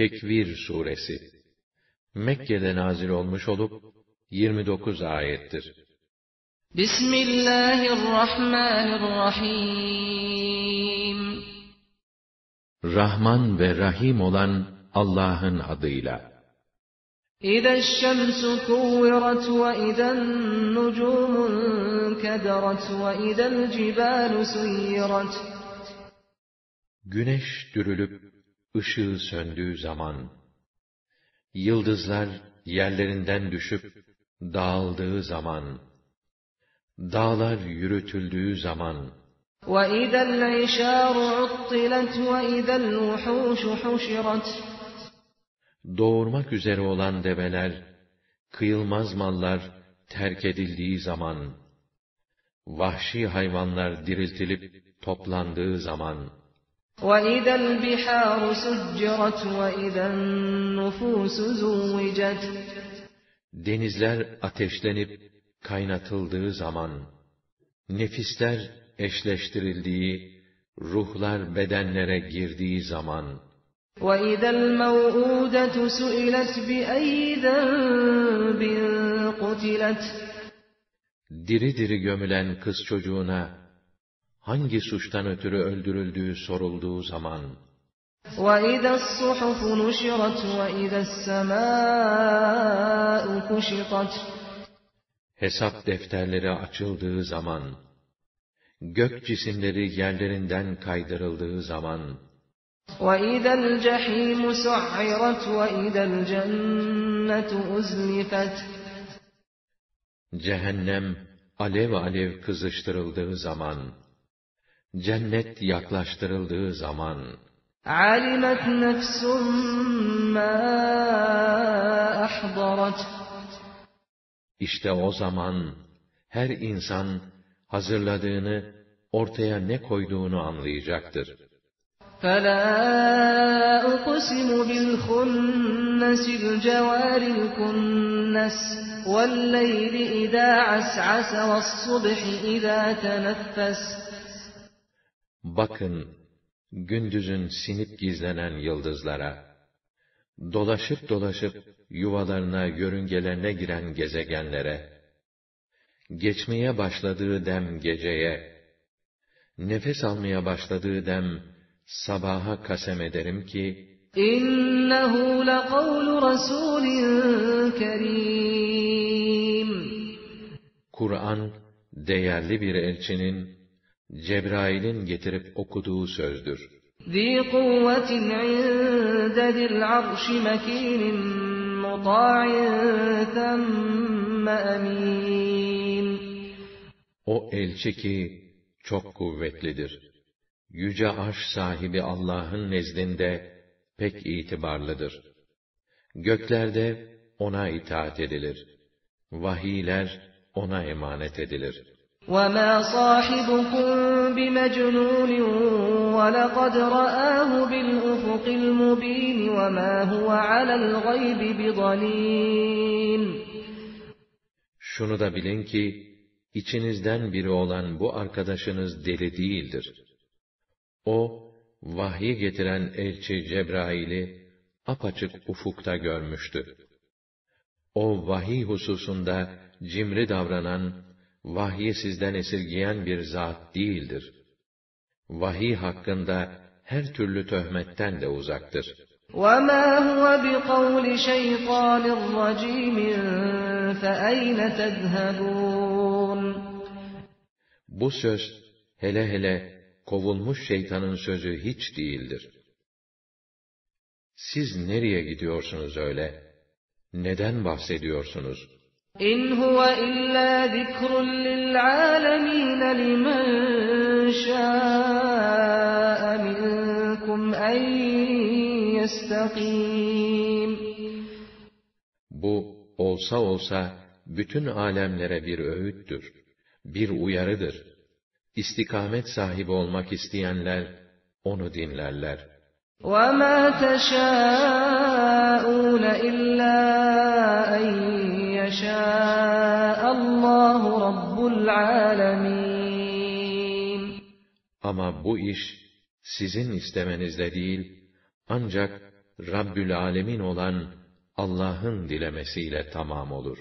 Tekvir suresi Mekke'de nazil olmuş olup 29 ayettir. Bismillahirrahmanirrahim Rahman ve Rahim olan Allah'ın adıyla. Kuvvirat ve izen nucumun kederat ve izel cibalu suyirat. Güneş dürülüp ışığı söndüğü zaman, yıldızlar yerlerinden düşüp dağıldığı zaman, dağlar yürütüldüğü zaman, وَإِذَا الْعِشَارُ عُطِّلَتْ وَإِذَا الْوُحُوشُ حُشِرَتْ doğurmak üzere olan develer, kıyılmaz mallar terk edildiği zaman, vahşi hayvanlar diriltilip toplandığı zaman, وَإِذَا الْبِحَارُ سُجِّرَتْ وَإِذَا النُّفُوسُ زُوِّجَتْ denizler ateşlenip kaynatıldığı zaman, nefisler eşleştirildiği, ruhlar bedenlere girdiği zaman, وَإِذَا الْمَوْءُودَةُ سُئِلَتْ بِأَيِّ ذَنبٍ قُتِلَتْ diri diri gömülen kız çocuğuna, hangi suçtan ötürü öldürüldüğü sorulduğu zaman, وَإِذَا الصُّحُفُ نُشِرَتْ وَإِذَا السَّمَاءُ كُشِطَتْ hesap defterleri açıldığı zaman, gök cisimleri yerlerinden kaydırıldığı zaman, وَإِذَا الْجَحِيمُ سُعِّرَتْ وَإِذَا الْجَنَّةُ أُزْلِفَتْ cehennem alev alev kızıştırıldığı zaman, cennet yaklaştırıldığı zaman, عَلِمَتْ نَفْسٌ مَّا أَحْضَرَتْ işte o zaman her insan hazırladığını ortaya ne koyduğunu anlayacaktır. فَلَا أُقْسِمُ بِالْخُنَّسِ الْجَوَارِ الْكُنَّسِ وَاللَّيْلِ إِذَا عَسْعَسَ وَالصُّبْحِ إِذَا تَنَفَّسَ Bakın, gündüzün sinip gizlenen yıldızlara, dolaşıp dolaşıp yuvalarına, yörüngelerine giren gezegenlere, geçmeye başladığı dem geceye, nefes almaya başladığı dem sabaha kasem ederim ki, İnnehu leqavlu rasulin kerim. Kur'an, değerli bir elçinin, Cebrail'in getirip okuduğu sözdür. ذِي قُوَّةٍ عِندَ ذِي الْعَرْشِ مَكِينٍ مُّطَاعٍ ثَمَّ أَمِينٍ O elçi ki, çok kuvvetlidir. Yüce arş sahibi Allah'ın nezdinde pek itibarlıdır. Göklerde ona itaat edilir. Vahiyler ona emanet edilir. وَمَا صَاحِبُكُم بِمَجْنُونٍ وَلَقَدْ رَآهُ بِالْأُفُقِ الْمُبِينِ وَمَا هُوَ عَلَى الْغَيْبِ بِضَنِينٍ Şunu da bilin ki, içinizden biri olan bu arkadaşınız deli değildir. O, vahyi getiren elçi Cebrail'i apaçık ufukta görmüştü. O vahiy hususunda cimri davranan, vahyi sizden esirgiyen bir zat değildir. Vahiy hakkında her türlü töhmetten de uzaktır. وَمَا هُوَ بِقَوْلِ شَيْطَانٍ رَّجِيمٍ فَأَيْنَ تَذْهَبُونَ Bu söz, hele hele kovulmuş şeytanın sözü hiç değildir. Siz nereye gidiyorsunuz öyle? Neden bahsediyorsunuz? إِنْ هُوَ إِلَّا ذِكْرٌ لِّلْعَالَمِينَ لِمَن شَاءَ مِنكُمْ أَن يَسْتَقِيمَ Bu, olsa olsa, bütün alemlere bir öğüttür, bir uyarıdır. İstikamet sahibi olmak isteyenler, onu dinlerler. وَمَا تَشَاءُونَ Ama bu iş, sizin istemenizle değil, ancak Rabbül Alemin olan Allah'ın dilemesiyle tamam olur.